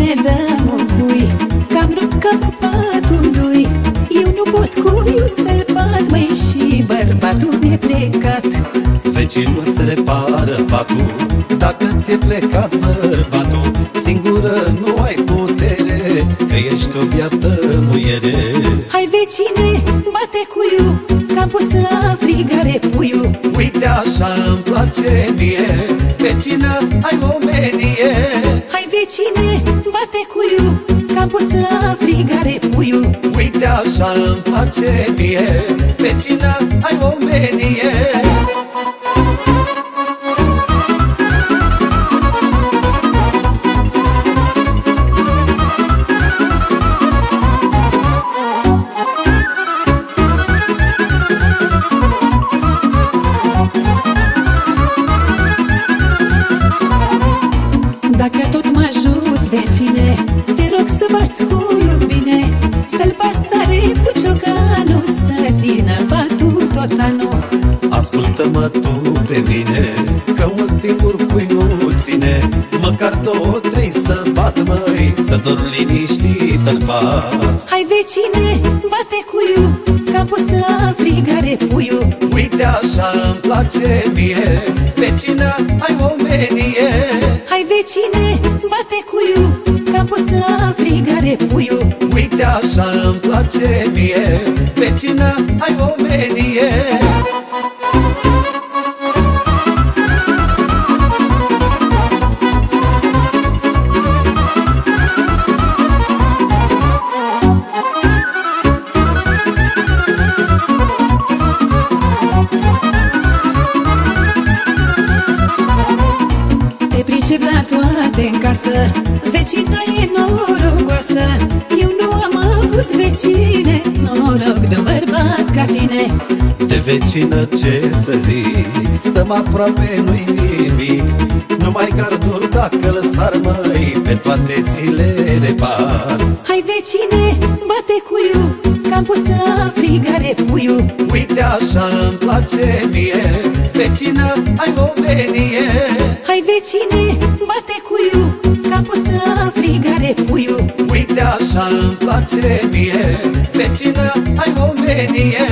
cine dăm un cui Că rupt capul patului Eu nu pot cu să-l bat Măi și bărbatul mi-e plecat. Vecinul ți repară patul Dacă ți-e plecat bărbatul. Singură nu ai putere Că ești o biată muiere. Hai vecine, bate cuiu Că am pus la frigare puiu Uite așa îmi place mie Vecină, ai omenie. Hai vecine, bate cuiu Că am pus la frigare puiu. Uite așa îmi place mie Vecină, ai omenie rog să bați cu bine Să-l pasare cu ciocanul Să țină patul tot anul. Ascultă-mă tu pe mine Că un singur cui nu ține Măcar două, trei să bat măi Să dorm liniștit în pat. Hai vecine, bate cuiu Că am pus la frigare puiu Uite așa îmi place mie Vecină, ai omenie. Hai vecine, bate cuiu Că am pus la frigare puiu Uite așa îmi place mie Vecină, ai omenie toate în casă. Vecina e norocoasă Eu nu am avut vecine. Noroc de un bărbat ca tine. De vecină ce să zic? Stăm aproape, nu-i nimic. Numai garduri dacă lăsar măi Pe toate ți le repar Hai vecine, bate cuiu Că am pus la frigare puiu Uite așa îmi place mie Vecină, ai omenie Hai vecine, bate cuiu Că am pus la frigare puiu Uite așa îmi place mie Vecină, ai omenie